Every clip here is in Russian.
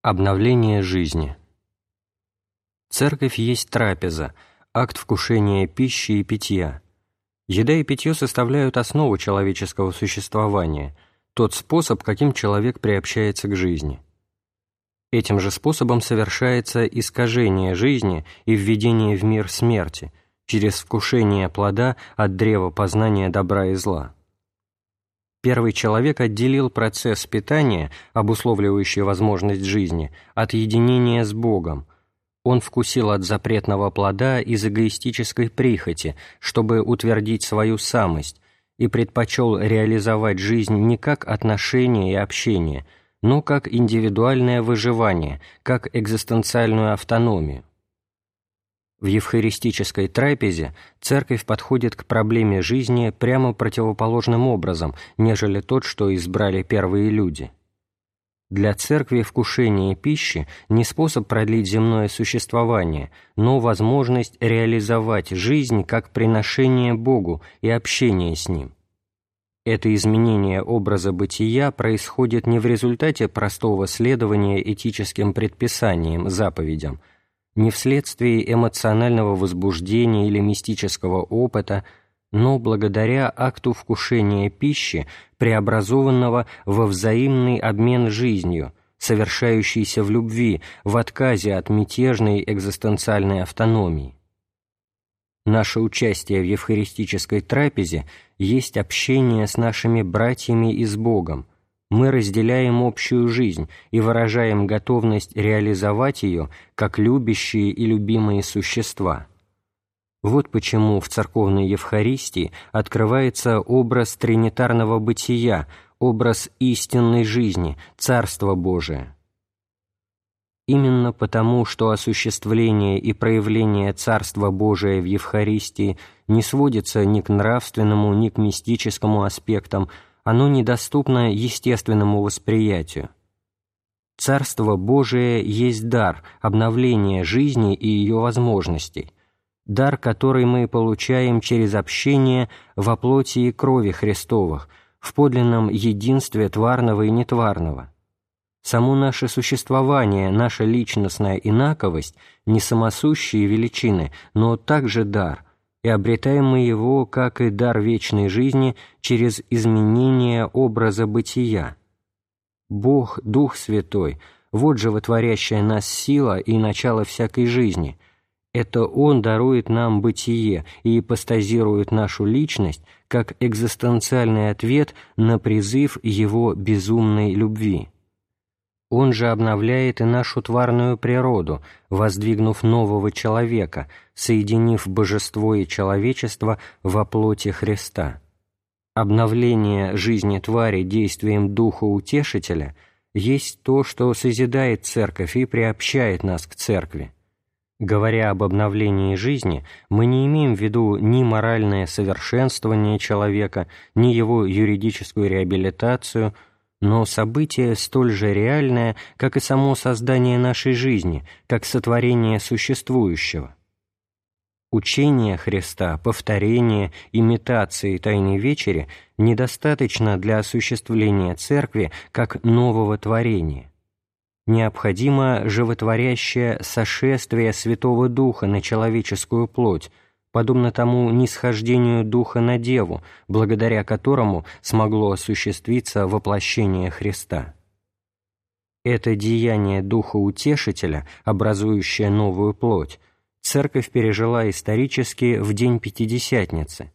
Обновление жизни. Церковь есть трапеза, акт вкушения пищи и питья. Еда и питье составляют основу человеческого существования, тот способ, каким человек приобщается к жизни. Этим же способом совершается искажение жизни и введение в мир смерти через вкушение плода от древа познания добра и зла. Первый человек отделил процесс питания, обусловливающий возможность жизни, от единения с Богом. Он вкусил от запретного плода из эгоистической прихоти, чтобы утвердить свою самость, и предпочел реализовать жизнь не как отношение и общение, но как индивидуальное выживание, как экзистенциальную автономию. В евхаристической трапезе церковь подходит к проблеме жизни прямо противоположным образом, нежели тот, что избрали первые люди. Для церкви вкушение пищи не способ продлить земное существование, но возможность реализовать жизнь как приношение Богу и общение с Ним. Это изменение образа бытия происходит не в результате простого следования этическим предписаниям, заповедям – не вследствие эмоционального возбуждения или мистического опыта, но благодаря акту вкушения пищи, преобразованного во взаимный обмен жизнью, совершающийся в любви, в отказе от мятежной экзистенциальной автономии. Наше участие в евхаристической трапезе есть общение с нашими братьями и с Богом – мы разделяем общую жизнь и выражаем готовность реализовать ее как любящие и любимые существа. Вот почему в церковной Евхаристии открывается образ тринитарного бытия, образ истинной жизни, Царства Божия. Именно потому, что осуществление и проявление Царства Божия в Евхаристии не сводится ни к нравственному, ни к мистическому аспектам, оно недоступно естественному восприятию. Царство Божие есть дар, обновление жизни и ее возможностей, дар, который мы получаем через общение во плоти и крови Христовых, в подлинном единстве тварного и нетварного. Само наше существование, наша личностная инаковость – не самосущие величины, но также дар, и обретаем мы его, как и дар вечной жизни, через изменение образа бытия. Бог, Дух Святой, вот же вотворящая нас сила и начало всякой жизни. Это Он дарует нам бытие и ипостазирует нашу личность как экзистенциальный ответ на призыв Его безумной любви. Он же обновляет и нашу тварную природу, воздвигнув нового человека, соединив божество и человечество во плоти Христа. Обновление жизни твари действием Духа Утешителя есть то, что созидает Церковь и приобщает нас к Церкви. Говоря об обновлении жизни, мы не имеем в виду ни моральное совершенствование человека, ни его юридическую реабилитацию – но событие столь же реальное, как и само создание нашей жизни, как сотворение существующего. Учение Христа, повторение, имитации Тайной Вечери недостаточно для осуществления Церкви как нового творения. Необходимо животворящее сошествие Святого Духа на человеческую плоть – подобно тому нисхождению Духа на Деву, благодаря которому смогло осуществиться воплощение Христа. Это деяние Духа Утешителя, образующее новую плоть, Церковь пережила исторически в день Пятидесятницы,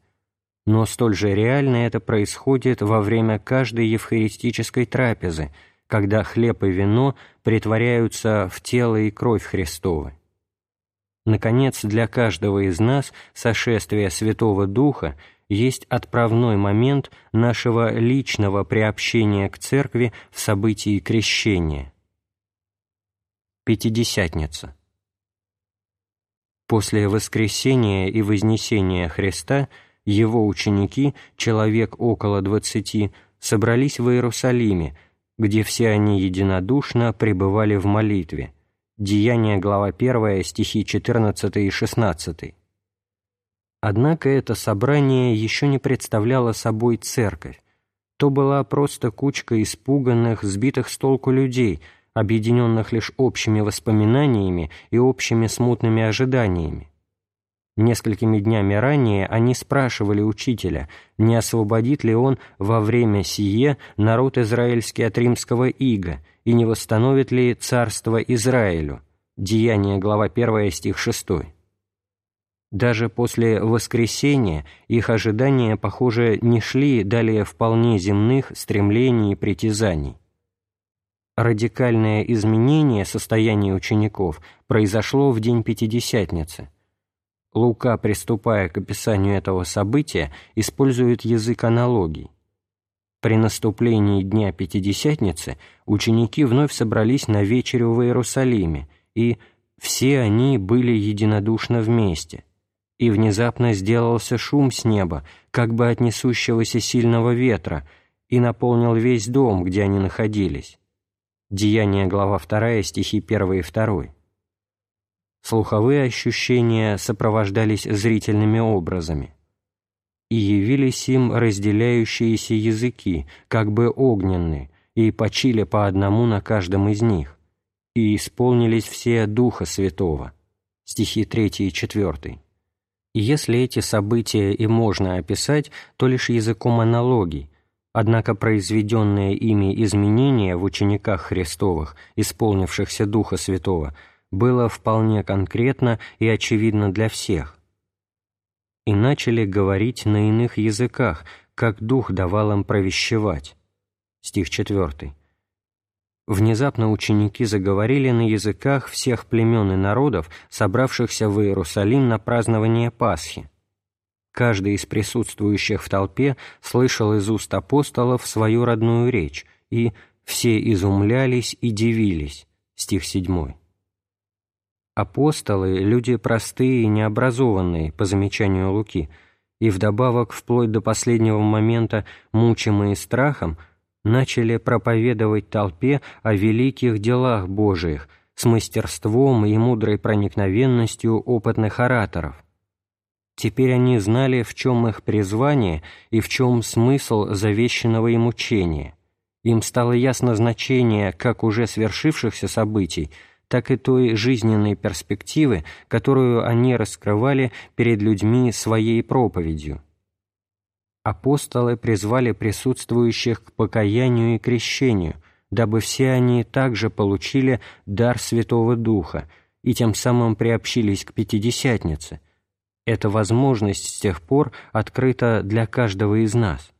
но столь же реально это происходит во время каждой евхаристической трапезы, когда хлеб и вино притворяются в тело и кровь Христовы. Наконец, для каждого из нас сошествие Святого Духа есть отправной момент нашего личного приобщения к Церкви в событии крещения. Пятидесятница. После воскресения и вознесения Христа его ученики, человек около двадцати, собрались в Иерусалиме, где все они единодушно пребывали в молитве – Деяния, глава 1, стихи 14 и 16. Однако это собрание еще не представляло собой церковь. То была просто кучка испуганных, сбитых с толку людей, объединенных лишь общими воспоминаниями и общими смутными ожиданиями. Несколькими днями ранее они спрашивали учителя, не освободит ли он во время сие народ израильский от римского ига и не восстановит ли царство Израилю. Деяние, глава 1, стих 6. Даже после воскресения их ожидания, похоже, не шли далее вполне земных стремлений и притязаний. Радикальное изменение состояния учеников произошло в день Пятидесятницы. Лука, приступая к описанию этого события, использует язык аналогий. При наступлении Дня Пятидесятницы ученики вновь собрались на вечерю в Иерусалиме, и все они были единодушно вместе. И внезапно сделался шум с неба, как бы от несущегося сильного ветра, и наполнил весь дом, где они находились. Деяние, глава 2, стихи 1 и 2. Слуховые ощущения сопровождались зрительными образами. «И явились им разделяющиеся языки, как бы огненные, и почили по одному на каждом из них, и исполнились все Духа Святого». Стихи 3 и 4. И если эти события и можно описать, то лишь языком аналогий, Однако произведенные ими изменения в учениках Христовых, исполнившихся Духа Святого, было вполне конкретно и очевидно для всех. И начали говорить на иных языках, как Дух давал им провещевать. Стих 4. Внезапно ученики заговорили на языках всех племен и народов, собравшихся в Иерусалим на празднование Пасхи Каждый из присутствующих в толпе слышал из уст апостолов свою родную речь, и все изумлялись и дивились. Стих 7. Апостолы – люди простые и необразованные, по замечанию Луки, и вдобавок, вплоть до последнего момента, мучимые страхом, начали проповедовать толпе о великих делах Божиих с мастерством и мудрой проникновенностью опытных ораторов. Теперь они знали, в чем их призвание и в чем смысл завещанного им учения. Им стало ясно значение как уже свершившихся событий, так и той жизненной перспективы, которую они раскрывали перед людьми своей проповедью. Апостолы призвали присутствующих к покаянию и крещению, дабы все они также получили дар Святого Духа и тем самым приобщились к Пятидесятнице – эта возможность с тех пор открыта для каждого из нас.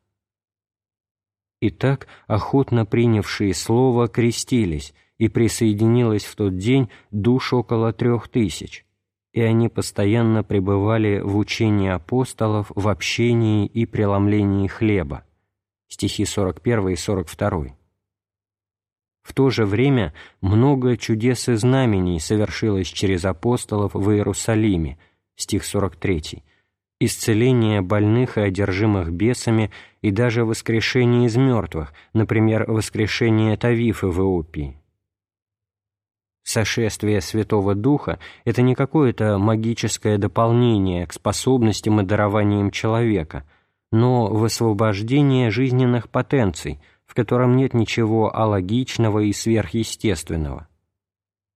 Итак, охотно принявшие слово крестились, и присоединилось в тот день душ около трех тысяч, и они постоянно пребывали в учении апостолов, в общении и преломлении хлеба. Стихи 41 и 42. В то же время много чудес и знамений совершилось через апостолов в Иерусалиме – стих 43, исцеление больных и одержимых бесами и даже воскрешение из мертвых, например, воскрешение Тавифы в Иопии. Сошествие Святого Духа – это не какое-то магическое дополнение к способностям и дарованиям человека, но высвобождение жизненных потенций, в котором нет ничего алогичного и сверхъестественного.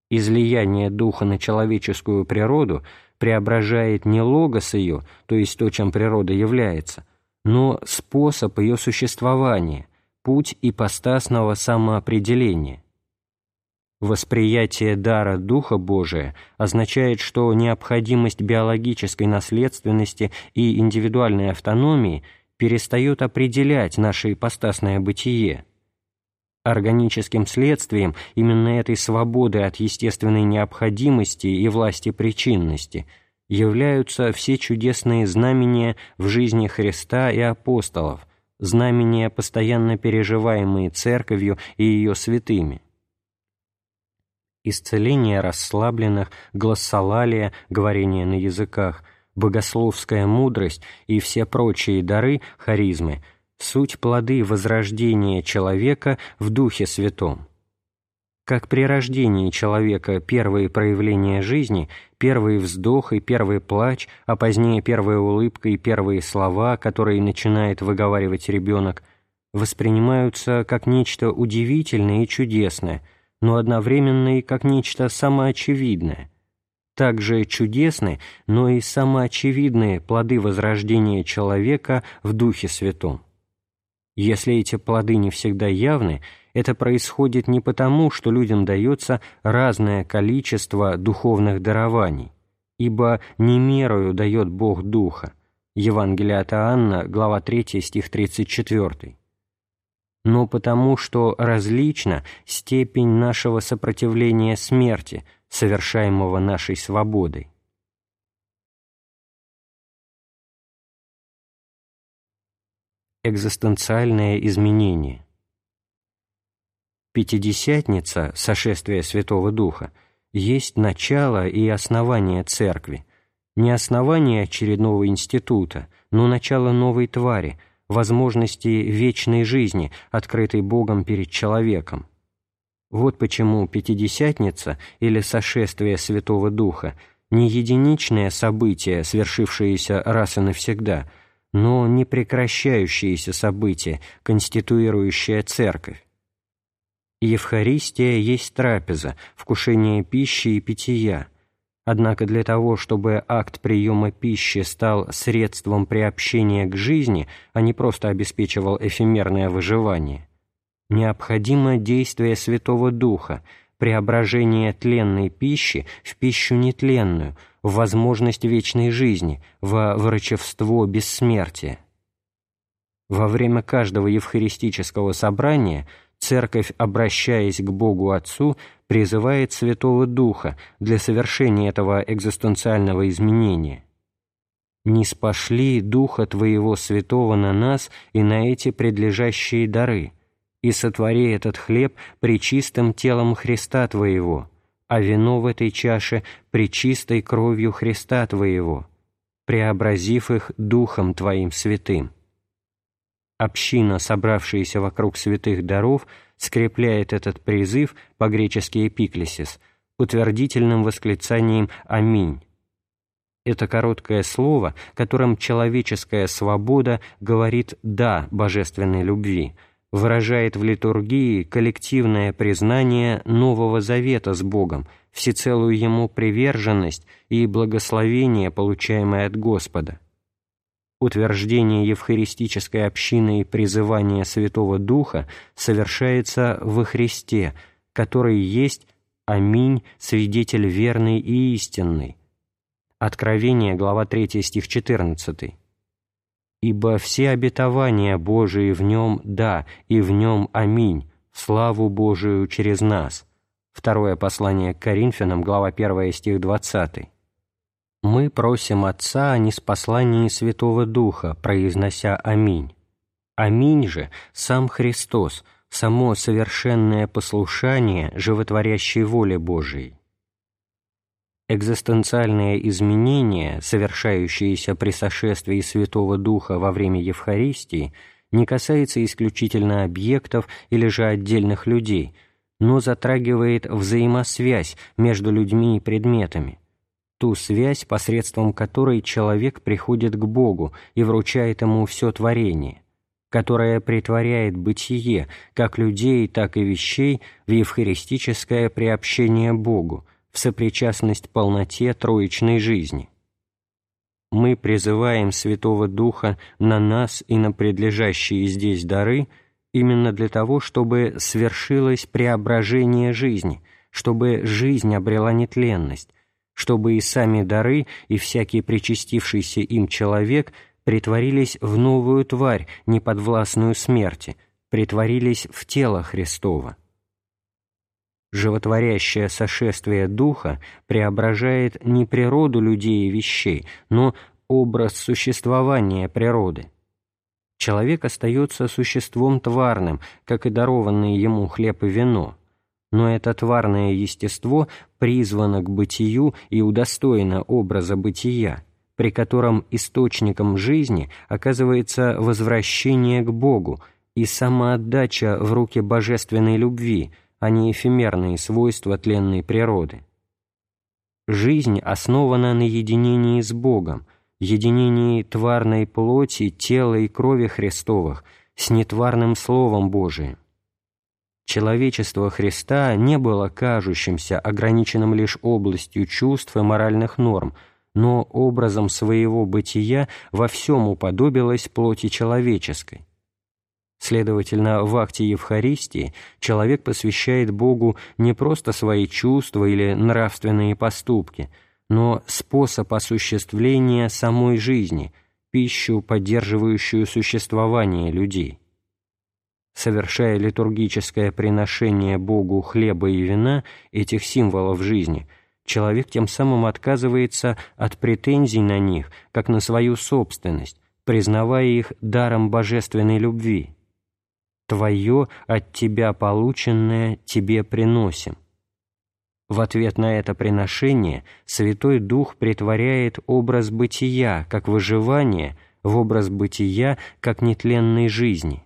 Излияние Духа на человеческую природу – преображает не логос ее, то есть то, чем природа является, но способ ее существования, путь ипостасного самоопределения. Восприятие дара Духа Божия означает, что необходимость биологической наследственности и индивидуальной автономии перестает определять наше ипостасное бытие – Органическим следствием именно этой свободы от естественной необходимости и власти причинности являются все чудесные знамения в жизни Христа и апостолов, знамения, постоянно переживаемые Церковью и ее святыми. Исцеление расслабленных, глоссолалия, говорение на языках, богословская мудрость и все прочие дары, харизмы – суть плоды возрождения человека в Духе Святом. Как при рождении человека первые проявления жизни, первый вздох и первый плач, а позднее первая улыбка и первые слова, которые начинает выговаривать ребенок, воспринимаются как нечто удивительное и чудесное, но одновременно и как нечто самоочевидное. Также чудесны, но и самоочевидные плоды возрождения человека в Духе Святом. Если эти плоды не всегда явны, это происходит не потому, что людям дается разное количество духовных дарований, ибо не мерою дает Бог Духа. Евангелие от Иоанна, глава 3, стих 34 но потому что различна степень нашего сопротивления смерти, совершаемого нашей свободой. Экзистенциальное изменение Пятидесятница, сошествие Святого Духа, есть начало и основание Церкви, не основание очередного института, но начало новой твари – возможности вечной жизни, открытой Богом перед человеком. Вот почему Пятидесятница или сошествие Святого Духа не единичное событие, свершившееся раз и навсегда, но непрекращающееся событие, конституирующее Церковь. Евхаристия есть трапеза, вкушение пищи и питья – Однако для того, чтобы акт приема пищи стал средством приобщения к жизни, а не просто обеспечивал эфемерное выживание, необходимо действие Святого Духа, преображение тленной пищи в пищу нетленную, в возможность вечной жизни, во врачевство бессмертия. Во время каждого евхаристического собрания – Церковь, обращаясь к Богу Отцу, призывает Святого Духа для совершения этого экзистенциального изменения. «Не спошли Духа Твоего Святого на нас и на эти предлежащие дары, и сотвори этот хлеб причистым телом Христа Твоего, а вино в этой чаше причистой кровью Христа Твоего, преобразив их Духом Твоим Святым» община, собравшаяся вокруг святых даров, скрепляет этот призыв, по-гречески «эпиклесис», утвердительным восклицанием «Аминь». Это короткое слово, которым человеческая свобода говорит «да» божественной любви, выражает в литургии коллективное признание Нового Завета с Богом, всецелую Ему приверженность и благословение, получаемое от Господа утверждение евхаристической общины и призывание Святого Духа совершается во Христе, который есть «Аминь, свидетель верный и истинный». Откровение, глава 3, стих 14. «Ибо все обетования Божии в нем «да» и в нем «Аминь», славу Божию через нас». Второе послание к Коринфянам, глава 1, стих 20 мы просим Отца о неспослании Святого Духа, произнося «Аминь». «Аминь» же сам Христос, само совершенное послушание животворящей воле Божией. Экзистенциальное изменение, совершающееся при сошествии Святого Духа во время Евхаристии, не касается исключительно объектов или же отдельных людей, но затрагивает взаимосвязь между людьми и предметами – ту связь, посредством которой человек приходит к Богу и вручает Ему все творение, которая притворяет бытие как людей, так и вещей в евхаристическое приобщение Богу, в сопричастность полноте троичной жизни. Мы призываем Святого Духа на нас и на предлежащие здесь дары именно для того, чтобы свершилось преображение жизни, чтобы жизнь обрела нетленность, чтобы и сами дары, и всякий причастившийся им человек притворились в новую тварь, неподвластную смерти, притворились в тело Христово. Животворящее сошествие Духа преображает не природу людей и вещей, но образ существования природы. Человек остается существом тварным, как и дарованные ему хлеб и вино – но это тварное естество призвано к бытию и удостоено образа бытия, при котором источником жизни оказывается возвращение к Богу и самоотдача в руки божественной любви, а не эфемерные свойства тленной природы. Жизнь основана на единении с Богом, единении тварной плоти, тела и крови Христовых с нетварным Словом Божиим. Человечество Христа не было кажущимся, ограниченным лишь областью чувств и моральных норм, но образом своего бытия во всем уподобилось плоти человеческой. Следовательно, в акте Евхаристии человек посвящает Богу не просто свои чувства или нравственные поступки, но способ осуществления самой жизни, пищу, поддерживающую существование людей. Совершая литургическое приношение Богу хлеба и вина, этих символов жизни, человек тем самым отказывается от претензий на них, как на свою собственность, признавая их даром божественной любви. «Твое от Тебя полученное Тебе приносим». В ответ на это приношение Святой Дух притворяет образ бытия, как выживание, в образ бытия, как нетленной жизни.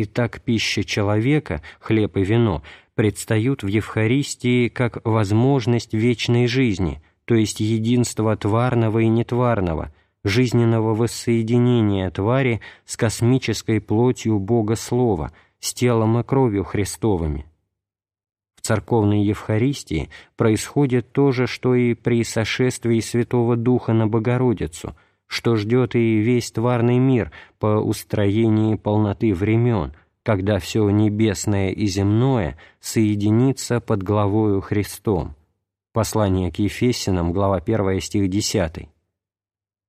Итак, пища человека, хлеб и вино, предстают в Евхаристии как возможность вечной жизни, то есть единство тварного и нетварного, жизненного воссоединения твари с космической плотью Бога Слова, с телом и кровью Христовыми. В церковной Евхаристии происходит то же, что и при сошествии Святого Духа на Богородицу – что ждет и весь тварный мир по устроении полноты времен, когда все небесное и земное соединится под главою Христом. Послание к Ефесянам, глава 1, стих 10.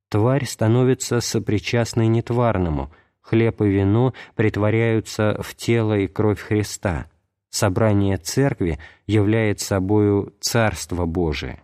Тварь становится сопричастной нетварному, хлеб и вино притворяются в тело и кровь Христа. Собрание Церкви является собою Царство Божие.